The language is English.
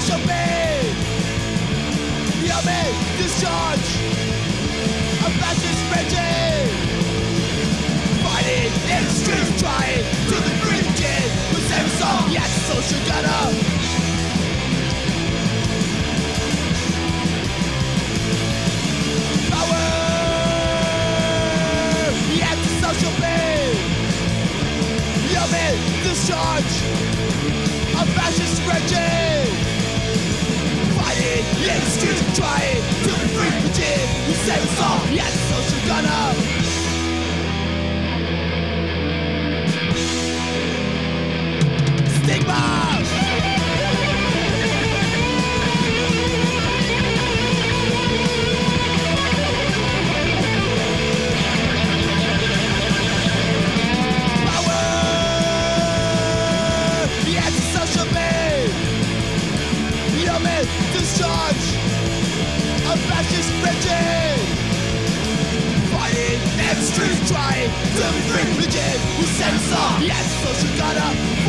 shall be. You may discharge a fascist regime. Fighting in the streets, trying to the drinking. The same song, yes, social gutter. social pain You discharge a fascist regime discharge! A fascist! Fighting in the trying to the regime who all! The antisocial gonna fall!